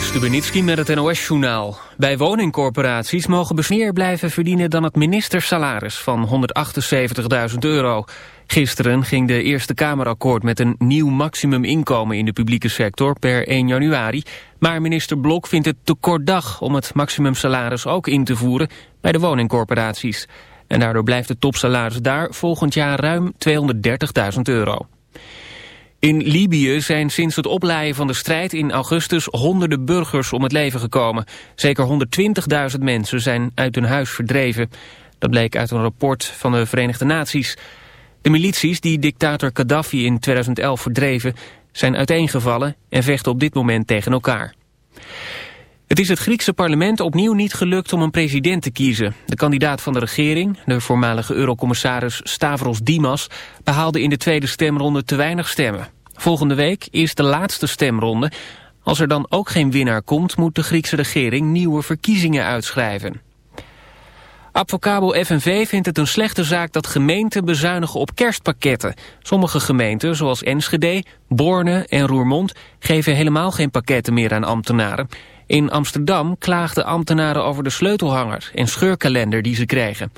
Stubenitski met het NOS-journaal. Bij woningcorporaties mogen meer blijven verdienen dan het ministersalaris van 178.000 euro. Gisteren ging de Eerste Kamer akkoord met een nieuw maximuminkomen in de publieke sector per 1 januari. Maar minister Blok vindt het te kort dag om het maximumsalaris ook in te voeren bij de woningcorporaties. En daardoor blijft het topsalaris daar volgend jaar ruim 230.000 euro. In Libië zijn sinds het oplaaien van de strijd in augustus honderden burgers om het leven gekomen. Zeker 120.000 mensen zijn uit hun huis verdreven. Dat bleek uit een rapport van de Verenigde Naties. De milities die dictator Gaddafi in 2011 verdreven zijn uiteengevallen en vechten op dit moment tegen elkaar. Het is het Griekse parlement opnieuw niet gelukt om een president te kiezen. De kandidaat van de regering, de voormalige eurocommissaris Stavros Dimas... behaalde in de tweede stemronde te weinig stemmen. Volgende week is de laatste stemronde. Als er dan ook geen winnaar komt... moet de Griekse regering nieuwe verkiezingen uitschrijven. Advocabo FNV vindt het een slechte zaak dat gemeenten bezuinigen op kerstpakketten. Sommige gemeenten, zoals Enschede, Borne en Roermond... geven helemaal geen pakketten meer aan ambtenaren... In Amsterdam klaagden ambtenaren over de sleutelhanger en scheurkalender die ze krijgen.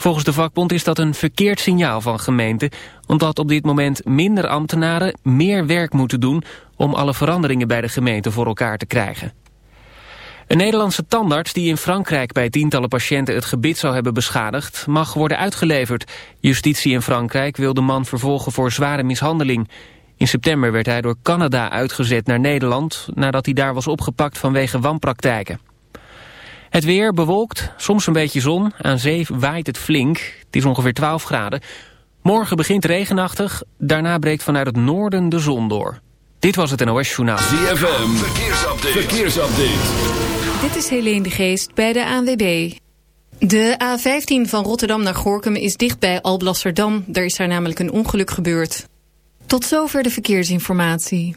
Volgens de vakbond is dat een verkeerd signaal van gemeenten... omdat op dit moment minder ambtenaren meer werk moeten doen... om alle veranderingen bij de gemeente voor elkaar te krijgen. Een Nederlandse tandarts die in Frankrijk bij tientallen patiënten het gebit zou hebben beschadigd, mag worden uitgeleverd. Justitie in Frankrijk wil de man vervolgen voor zware mishandeling. In september werd hij door Canada uitgezet naar Nederland... nadat hij daar was opgepakt vanwege wanpraktijken. Het weer bewolkt, soms een beetje zon. Aan zee waait het flink. Het is ongeveer 12 graden. Morgen begint regenachtig. Daarna breekt vanuit het noorden de zon door. Dit was het NOS Journaal. ZFM, verkeersupdate. verkeersupdate. Dit is Helene de Geest bij de ANWB. De A15 van Rotterdam naar Gorkum is dicht bij Alblasserdam. Daar is daar namelijk een ongeluk gebeurd. Tot zover de verkeersinformatie.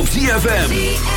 op ZFM.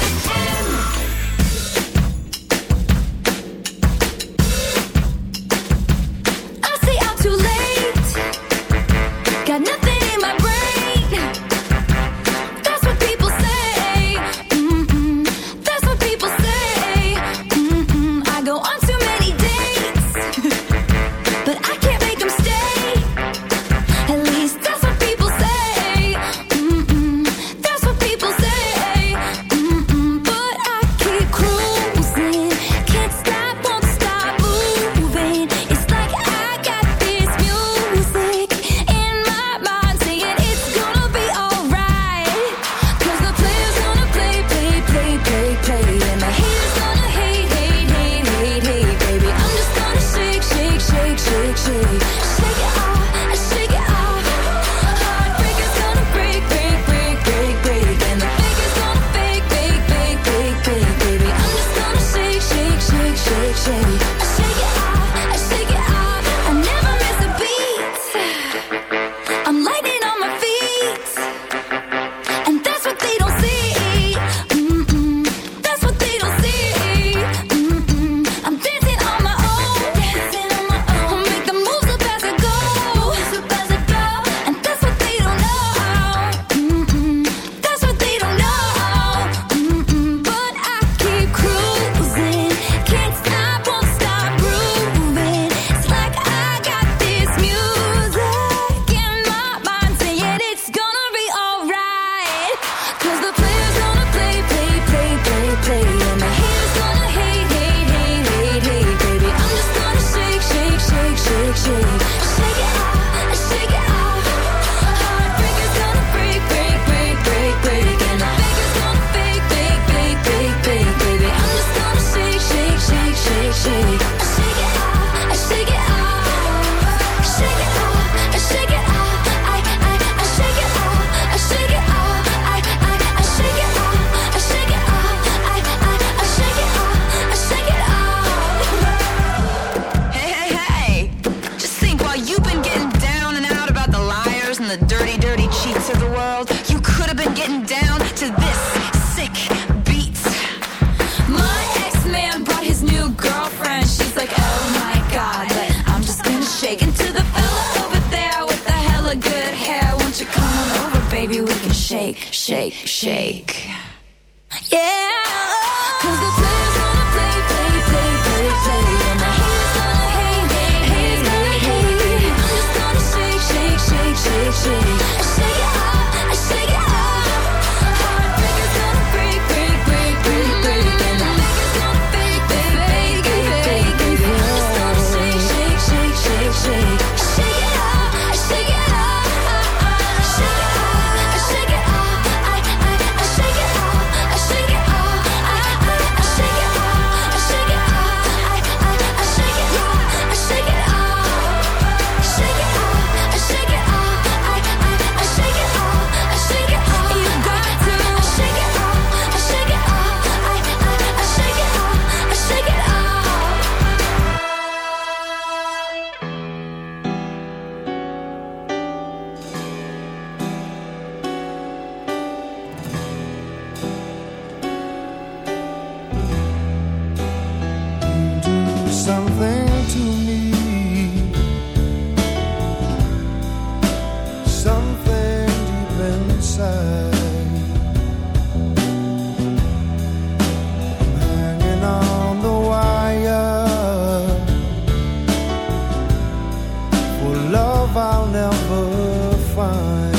love I'll never find.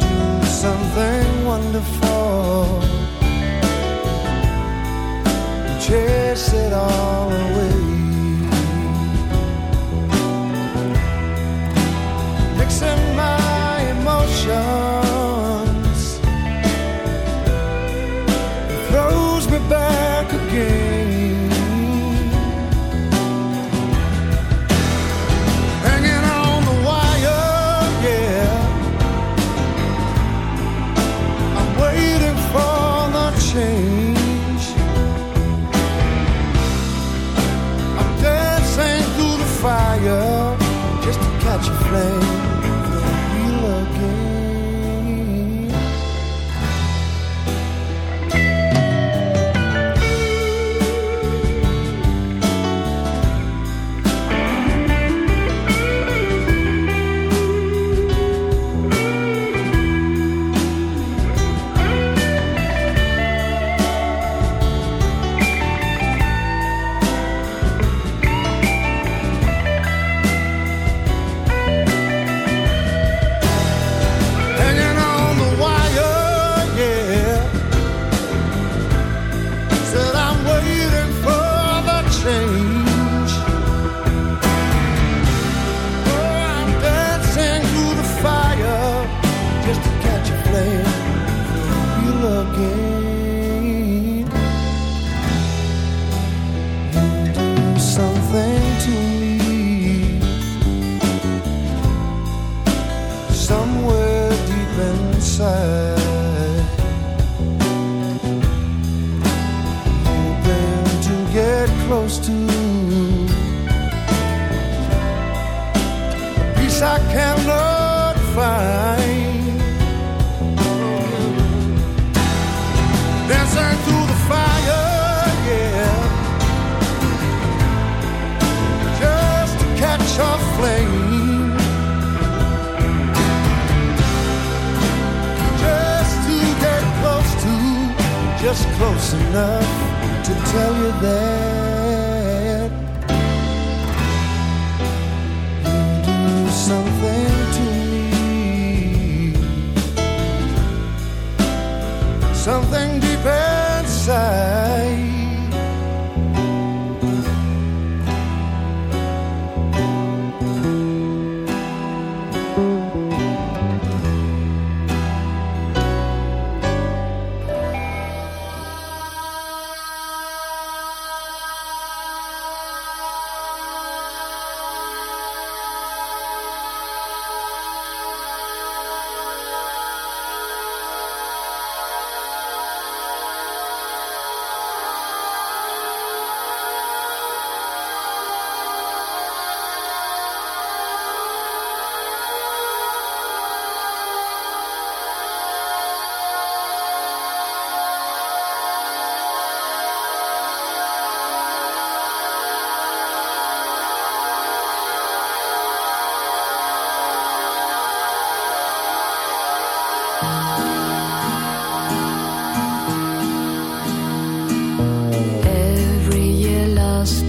You do Something wonderful, chase it all away. somewhere deep inside. Hoping to get close to a piece I can't love. close enough to tell you that.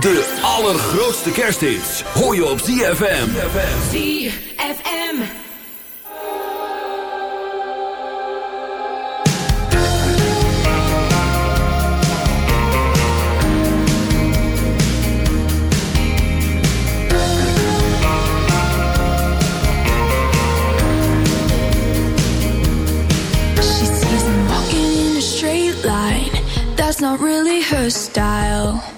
De allergrootste kersthits. Hoor je op ZFM. ZFM. She sees him walking in a straight line. That's not really her style.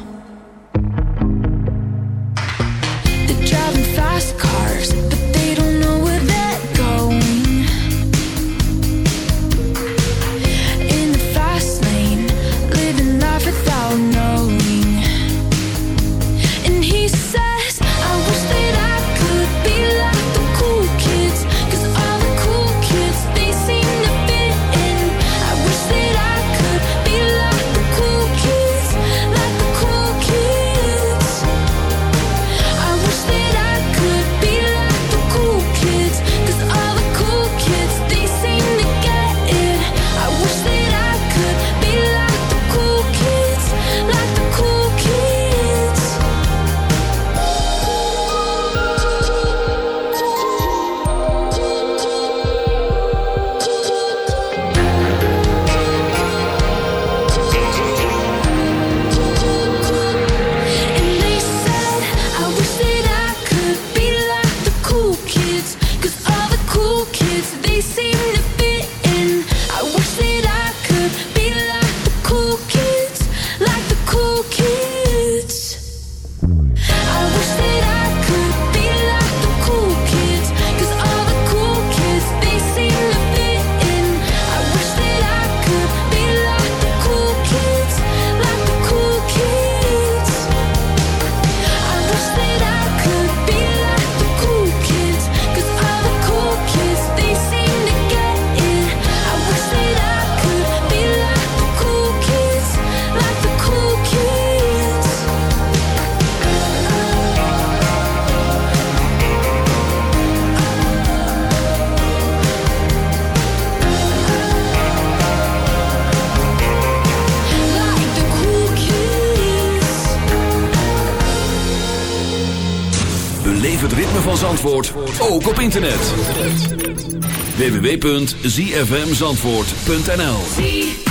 www.zfmzandvoort.nl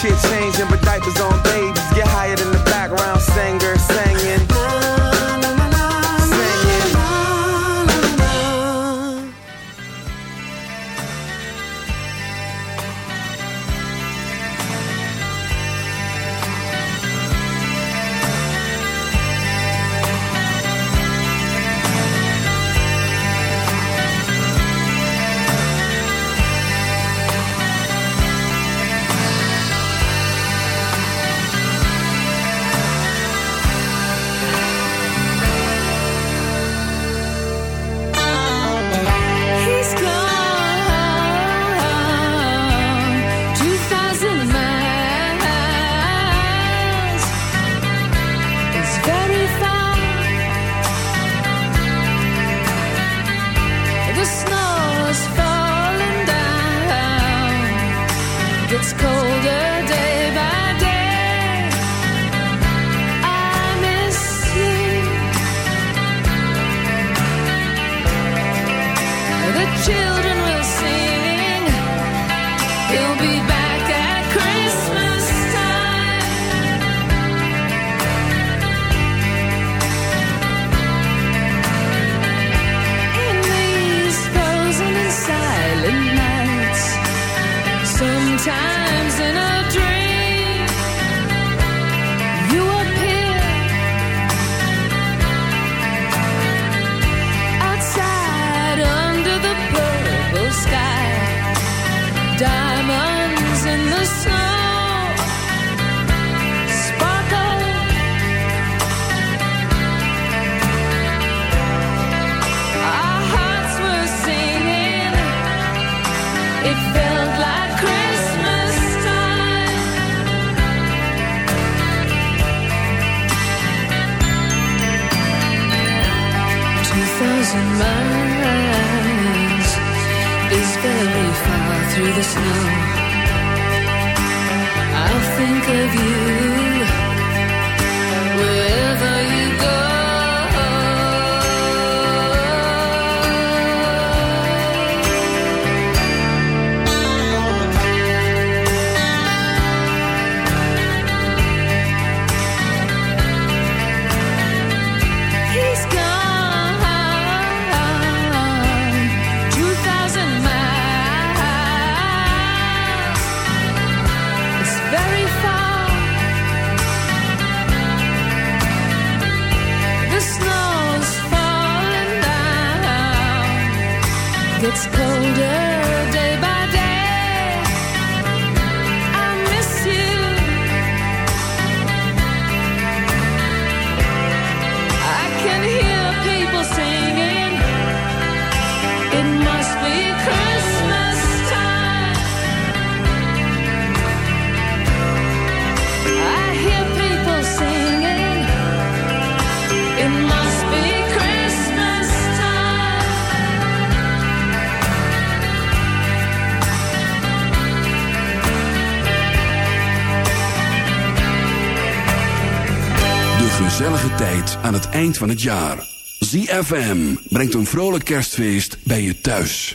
shit changing eind van het jaar. ZFM brengt een vrolijk kerstfeest bij je thuis.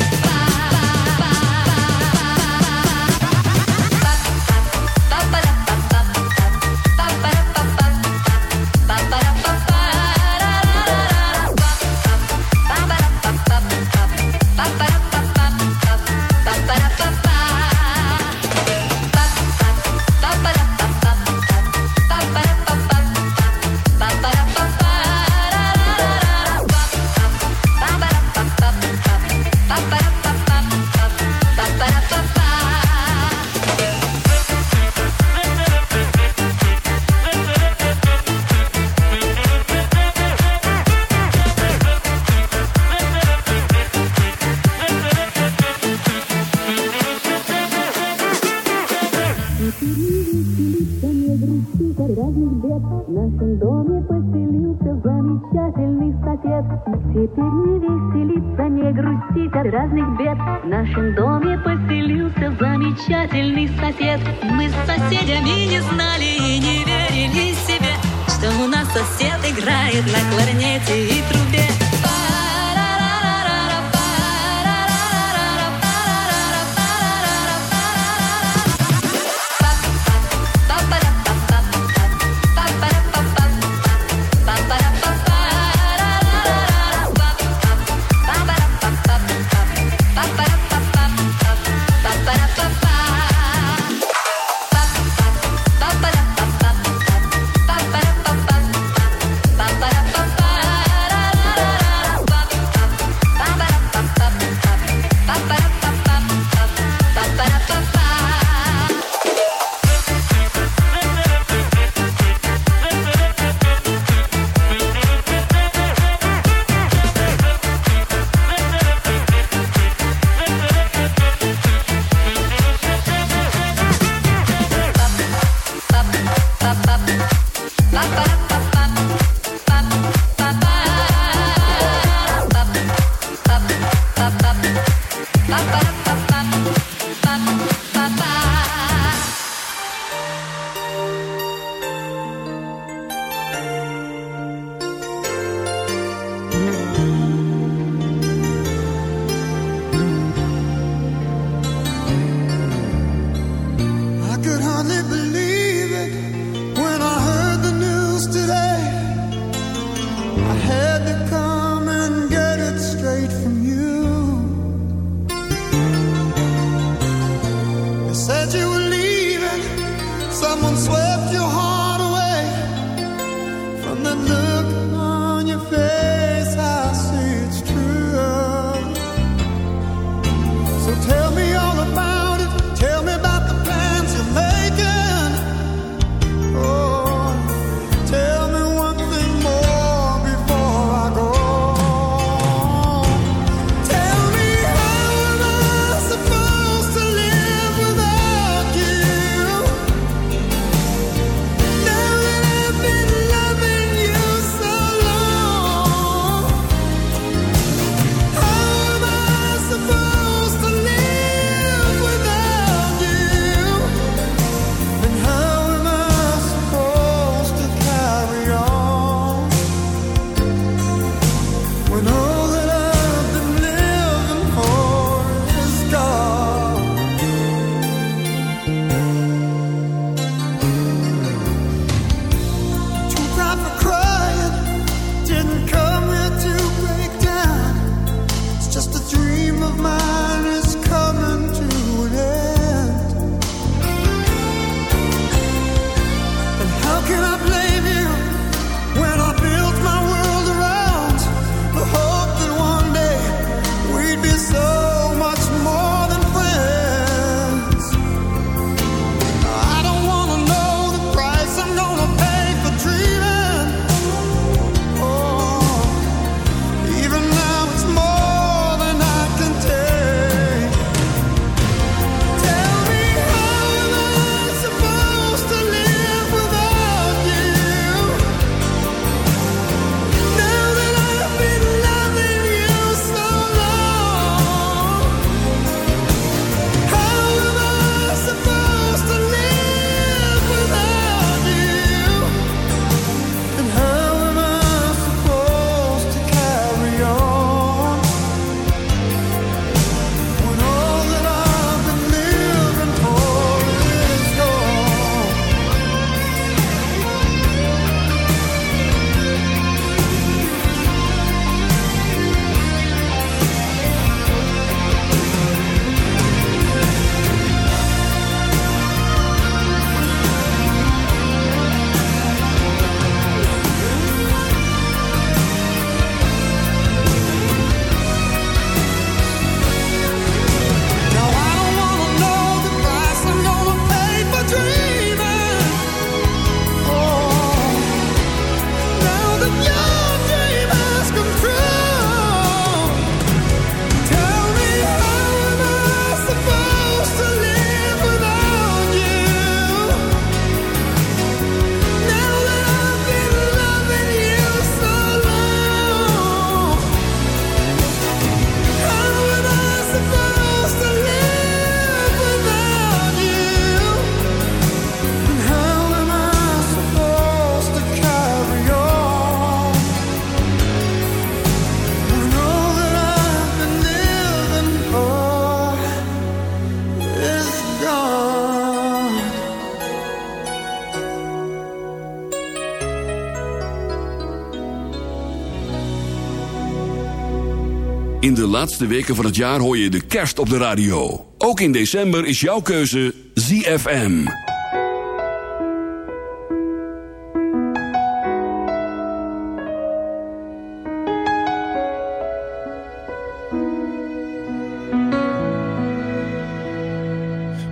laatste weken van het jaar hoor je de kerst op de radio. Ook in december is jouw keuze ZFM.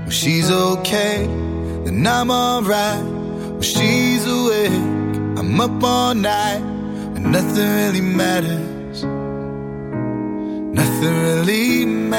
She's okay, then I'm alright. She's awake, I'm up all night, and nothing really matters.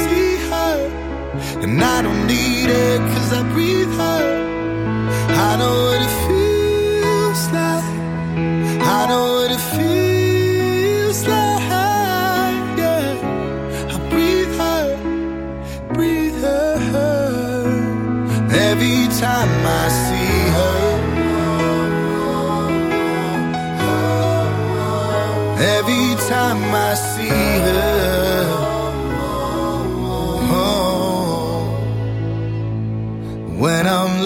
see her. And I don't need I breathe her. I know what it feels like. I know what it feels like. Yeah. I breathe her, breathe her. Every time I see her. Every time I see her